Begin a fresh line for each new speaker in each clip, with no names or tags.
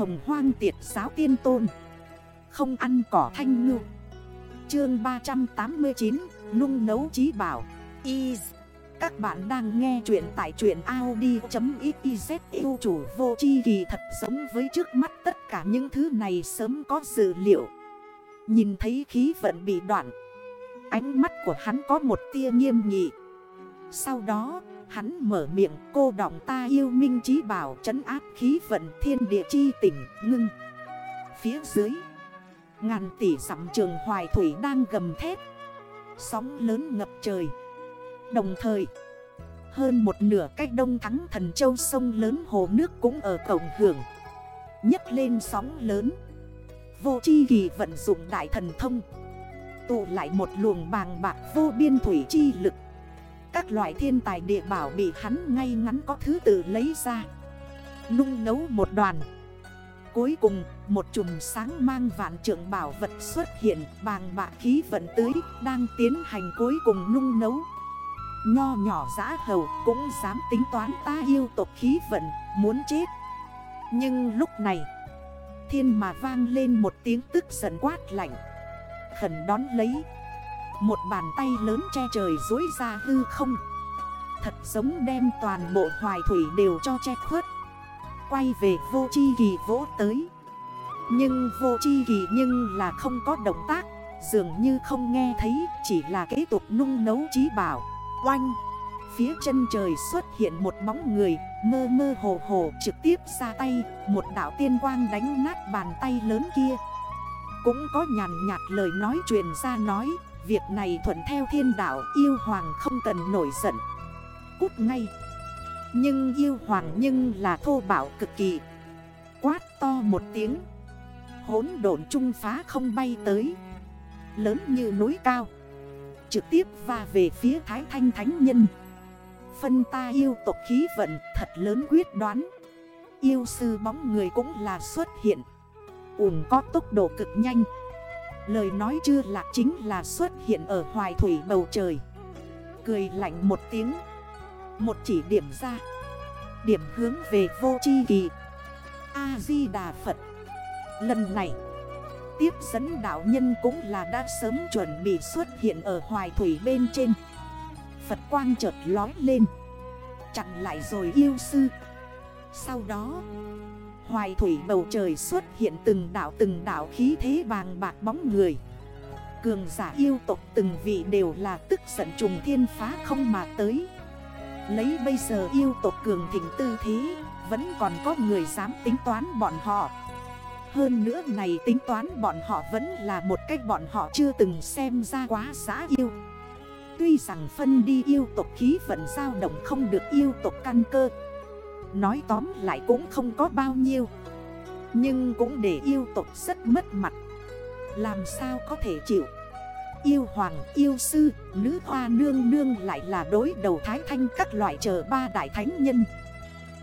Hồng hoang tiệt giáo tiên tôn. Không ăn cỏ thanh ngư. Chương 389 Nung nấu trí bảo. Y, Các bạn đang nghe chuyện tại truyện Audi.xyz yêu chủ vô chi kỳ thật giống với trước mắt tất cả những thứ này sớm có dữ liệu. Nhìn thấy khí vận bị đoạn, Ánh mắt của hắn có một tia nghiêm nghị. Sau đó hắn mở miệng, cô đọng ta yêu minh trí bảo, trấn áp khí vận thiên địa chi tỉnh ngưng. Phía dưới, Ngàn tỷ sắm trường hoài thủy đang gầm thét. Sóng lớn ngập trời. Đồng thời, Hơn một nửa cách đông thắng thần châu sông lớn hồ nước cũng ở cổng hưởng. Nhấc lên sóng lớn. Vô chi kỳ vận dụng đại thần thông. Tụ lại một luồng bàng bạc vô biên thủy chi lực. Các loại thiên tài địa bảo bị hắn ngay ngắn có thứ tự lấy ra. Nung nấu một đoàn. Cuối cùng, một chùm sáng mang vạn trượng bảo vật xuất hiện Bàng bạ khí vận tưới đang tiến hành cuối cùng nung nấu. Nho nhỏ giã hầu cũng dám tính toán ta yêu tộc khí vận, muốn chết. Nhưng lúc này, thiên mà vang lên một tiếng tức giận quát lạnh. Khẩn đón lấy một bàn tay lớn che trời dối ra hư không. Thật giống đem toàn bộ hoài thủy đều cho che khuất. Quay về vô chi kỳ vỗ tới. Nhưng vô chi kỳ nhưng là không có động tác. Dường như không nghe thấy, Chỉ là kế tục nung nấu trí bảo. Oanh! Phía chân trời xuất hiện một bóng người, Mơ mơ hồ hồ, trực tiếp ra tay. Một đảo tiên quang đánh nát bàn tay lớn kia. Cũng có nhàn nhạt lời nói truyền ra nói. Việc này thuận theo thiên đạo, yêu hoàng không cần nổi giận. Cút ngay. Nhưng yêu hoàng nhưng là thô bảo cực kỳ. Quát to một tiếng. Hốn độn trung phá không bay tới. Lớn như núi cao. Trực tiếp va về phía Thái Thanh Thánh Nhân. Phân ta yêu tộc khí vận thật lớn quyết đoán. Yêu sư bóng người cũng là xuất hiện. Ún có tốc độ cực nhanh. Lời nói chưa lạc chính là xuất hiện ở hoài thủy bầu trời. Cười lạnh một tiếng. Một chỉ điểm ra. Điểm hướng về vô chi kỳ. A-di-đà Phật. Lần này, Tiếp dẫn đạo nhân cũng là đã sớm chuẩn bị xuất hiện ở hoài thủy bên trên. Phật quang chợt lói lên. Chặn lại rồi yêu sư. Sau đó Hoài thủy bầu trời xuất hiện từng đảo từng đảo khí thế vàng bạc bóng người. Cường giả yêu tộc từng vị đều là tức giận trùng thiên phá không mà tới. Lấy bây giờ yêu tộc cường thịnh tư thế, Vẫn còn có người dám tính toán bọn họ. Hơn nữa này tính toán bọn họ vẫn là một cách bọn họ chưa từng xem ra quá giá yêu. Tuy rằng phân đi yêu tộc khí vận dao động không được yêu tộc căn cơ Nói tóm lại cũng không có bao nhiêu. Nhưng cũng để yêu tộc rất mất mặt. Làm sao có thể chịu? Yêu hoàng, yêu sư, nữ hoa nương nương lại là đối đầu thái thanh các loại chờ ba đại thánh nhân.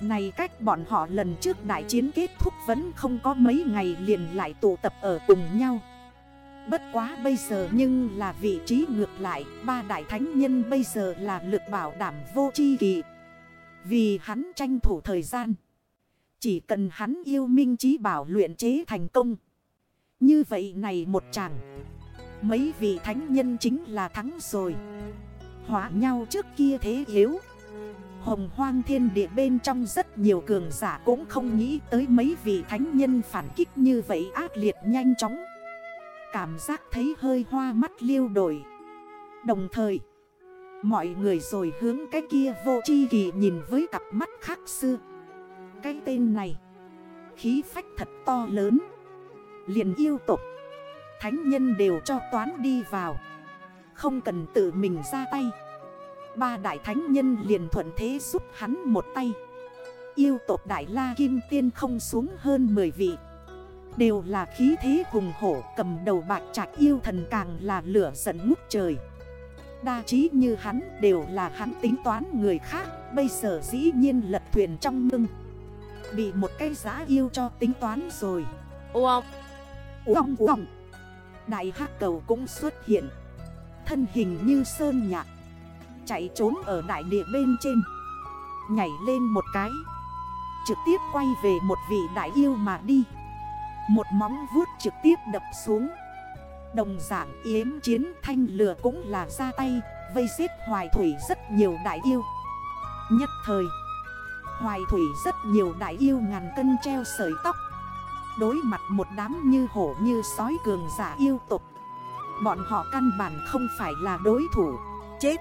Này cách bọn họ lần trước đại chiến kết thúc vẫn không có mấy ngày liền lại tụ tập ở cùng nhau. Bất quá bây giờ nhưng là vị trí ngược lại Ba đại thánh nhân bây giờ là lực bảo đảm vô chi kỳ. Vì hắn tranh thủ thời gian. Chỉ cần hắn yêu minh trí bảo luyện chế thành công. Như vậy này một chàng, Mấy vị thánh nhân chính là thắng rồi. Hóa nhau trước kia thế yếu. Hồng hoang thiên địa bên trong rất nhiều cường giả cũng không nghĩ tới mấy vị thánh nhân phản kích như vậy ác liệt nhanh chóng. Cảm giác thấy hơi hoa mắt liêu đổi. Đồng thời Mọi người rồi hướng cái kia vô chi kỳ nhìn với cặp mắt khác xưa. Cái tên này, Khí phách thật to lớn. Liền yêu tục, Thánh nhân đều cho toán đi vào. Không cần tự mình ra tay. Ba đại thánh nhân liền thuận thế giúp hắn một tay. Yêu tộc đại la kim tiên không xuống hơn 10 vị. Đều là khí thế hùng hổ cầm đầu bạch trạch yêu thần càng là lửa giận ngút trời. Đa trí như hắn đều là hắn tính toán người khác. Bây giờ dĩ nhiên lật thuyền trong mưng Bị một cái giá yêu cho tính toán rồi.
Wow
Uông uông. Đại hắc cầu cũng xuất hiện. Thân hình như sơn nhạc. Chạy trốn ở đại địa bên trên. Nhảy lên một cái. Trực tiếp quay về một vị đại yêu mà đi. Một móng vuốt trực tiếp đập xuống Đồng dạng yếm chiến thanh lửa cũng là ra tay, Vây giết hoài thủy rất nhiều đại yêu. Nhất thời, Hoài thủy rất nhiều đại yêu ngàn cân treo sợi tóc. Đối mặt một đám như hổ như sói cường giả yêu tục, Bọn họ căn bản không phải là đối thủ. Chết!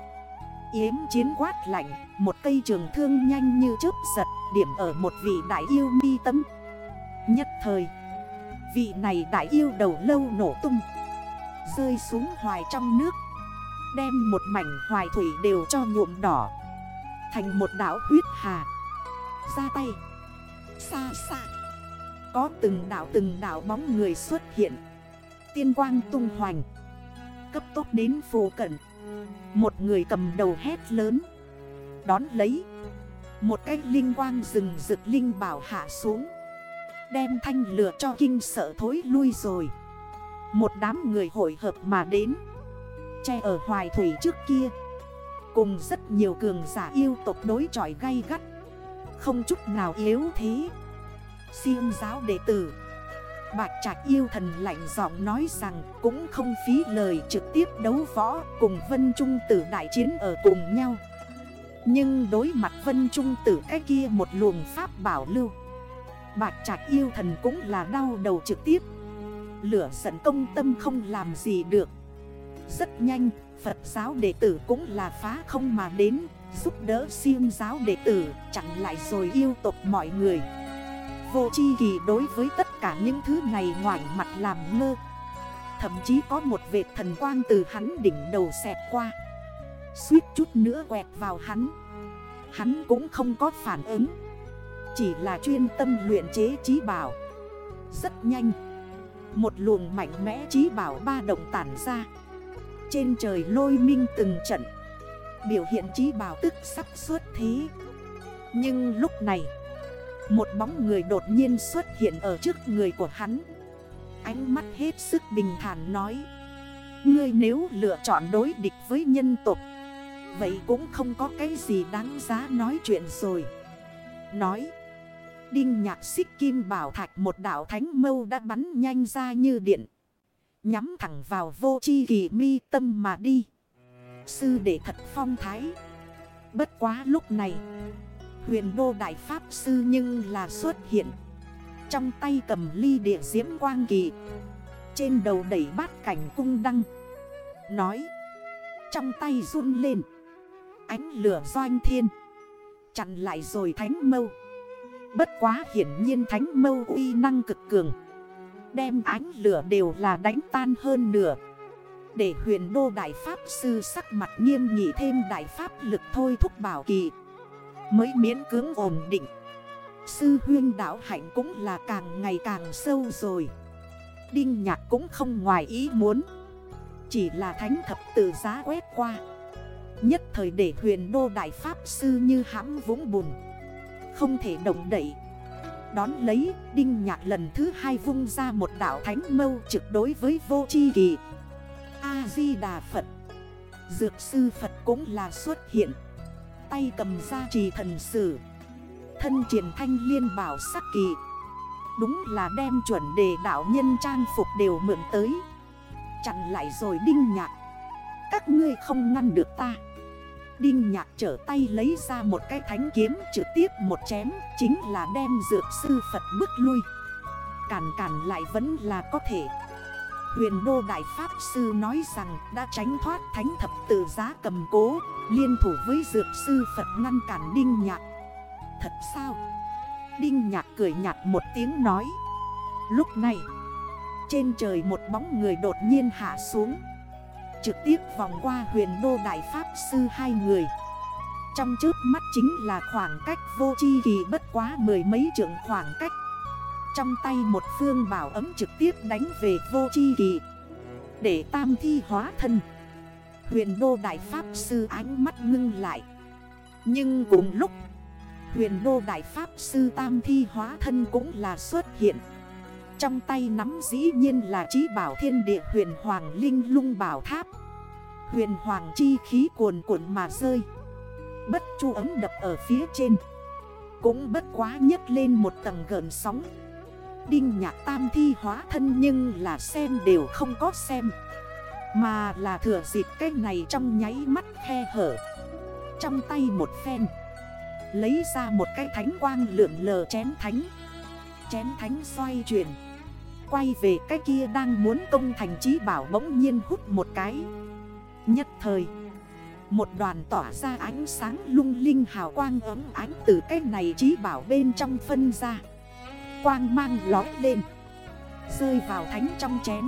Yếm chiến quát lạnh, Một cây trường thương nhanh như chớp giật, Điểm ở một vị đại yêu mi tâm. Nhất thời, Vị này đại yêu đầu lâu nổ tung. Rơi xuống hoài trong nước. Đem một mảnh hoài thủy đều cho nhuộm đỏ. Thành một đảo huyết hà. Ra tay. Xa xa. Có từng đảo từng đảo bóng người xuất hiện. Tiên quang tung hoành. Cấp tốc đến phù cận. Một người cầm đầu hét lớn. Đón lấy. Một cái linh quang rừng rực linh bảo hạ xuống. Đem thanh lửa cho kinh sợ thối lui rồi. Một đám người hội hợp mà đến. Che ở hoài thủy trước kia. Cùng rất nhiều cường giả yêu tộc đối chọi gay gắt. Không chút nào yếu thế. Siêng giáo đệ tử. Bạch trạch yêu thần lạnh giọng nói rằng Cũng không phí lời trực tiếp đấu võ Cùng Vân Trung tử đại chiến ở cùng nhau. Nhưng đối mặt Vân Trung tử cái kia một luồng pháp bảo lưu, Bạch trạch yêu thần cũng là đau đầu trực tiếp. Lửa giận công tâm không làm gì được. Rất nhanh, Phật giáo đệ tử cũng là phá không mà đến, Giúp đỡ siêng giáo đệ tử Chẳng lại rồi yêu tộc mọi người. Vô chi kỳ đối với tất cả những thứ này ngoảnh mặt làm ngơ. Thậm chí có một vệt thần quang từ hắn đỉnh đầu xẹt qua. Suýt chút nữa quẹt vào hắn. Hắn cũng không có phản ứng. Chỉ là chuyên tâm luyện chế trí bảo. Rất nhanh một luồng mạnh mẽ trí bảo ba động tản ra. Trên trời lôi minh từng trận. Biểu hiện trí bảo tức sắp xuất thế. Nhưng lúc này, một bóng người đột nhiên xuất hiện ở trước người của hắn. Ánh mắt hết sức bình thản nói, Ngươi nếu lựa chọn đối địch với nhân tục Vậy cũng không có cái gì đáng giá nói chuyện rồi. Nói Đinh nhạc xích kim bảo thạch một đảo thánh mâu đã bắn nhanh ra như điện. Nhắm thẳng vào vô chi kỳ mi tâm mà đi. Sư đệ thật phong thái. Bất quá lúc này, Huyền đô đại pháp sư nhưng là xuất hiện. Trong tay cầm ly địa diễm quang kỳ, Trên đầu đẩy bát cảnh cung đăng. Nói, Trong tay run lên, Ánh lửa doanh thiên, Chặn lại rồi thánh mâu. Bất quá hiển nhiên thánh mâu uy năng cực cường. Đem ánh lửa đều là đánh tan hơn nửa. Để huyền đô đại pháp sư sắc mặt nghiêm nghị thêm đại pháp lực thôi thúc bảo kỳ. Mới miễn cưỡng ổn định. Sư huyên đảo hạnh cũng là càng ngày càng sâu rồi. Đinh nhạc cũng không ngoài ý muốn. Chỉ là thánh thập tự giá quét qua. Nhất thời để huyền đô đại pháp sư như hãm vũng bùn. Không thể động đẩy Đón lấy, Đinh nhạc lần thứ hai vung ra một đảo thánh mâu trực đối với vô chi kỳ. A-di-đà Phật. Dược sư Phật cũng là xuất hiện. Tay cầm ra trì thần sử. Thân triển thanh liên bảo sắc kỳ. Đúng là đem chuẩn đề đạo nhân trang phục đều mượn tới. Chặn lại rồi đinh nhạc. Các ngươi không ngăn được ta. Đinh nhạc trở tay lấy ra một cái thánh kiếm, trực tiếp một chém, Chính là đem dược sư Phật bước lui. Cản cản lại vẫn là có thể. Huyền Đô Đại Pháp Sư nói rằng, đã tránh thoát thánh thập tự giá cầm cố, Liên thủ với dược sư Phật ngăn cản Đinh Nhạc. Thật sao? Đinh Nhạc cười nhạt một tiếng nói. Lúc này, Trên trời một bóng người đột nhiên hạ xuống. Trực tiếp vòng qua huyền đô đại pháp sư hai người. Trong trước mắt chính là khoảng cách vô chi kỳ bất quá mười mấy trượng khoảng cách. Trong tay một phương bảo ấm trực tiếp đánh về vô chi kỳ. Để tam thi hóa thân. Huyền đô đại pháp sư ánh mắt ngưng lại. Nhưng cùng lúc, Huyền đô đại pháp sư tam thi hóa thân cũng là xuất hiện. Trong tay nắm dĩ nhiên là trí bảo thiên địa huyền hoàng linh lung bảo tháp. Huyền hoàng chi khí cuồn cuộn mà rơi. Bất chu ấm đập ở phía trên. Cũng bất quá nhấc lên một tầng gợn sóng. Đinh nhạc tam thi hóa thân nhưng là xem đều không có xem. Mà là thừa dịp cái này trong nháy mắt khe hở. Trong tay một phen. Lấy ra một cái thánh quang lượn lờ chén thánh. Chén thánh xoay chuyển. Quay về cái kia đang muốn công thành trí bảo bỗng nhiên hút một cái. Nhất thời, Một đoàn tỏa ra ánh sáng lung linh hào quang ấm ánh từ cái này trí bảo bên trong phân ra. Quang mang lói lên, Rơi vào thánh trong chén.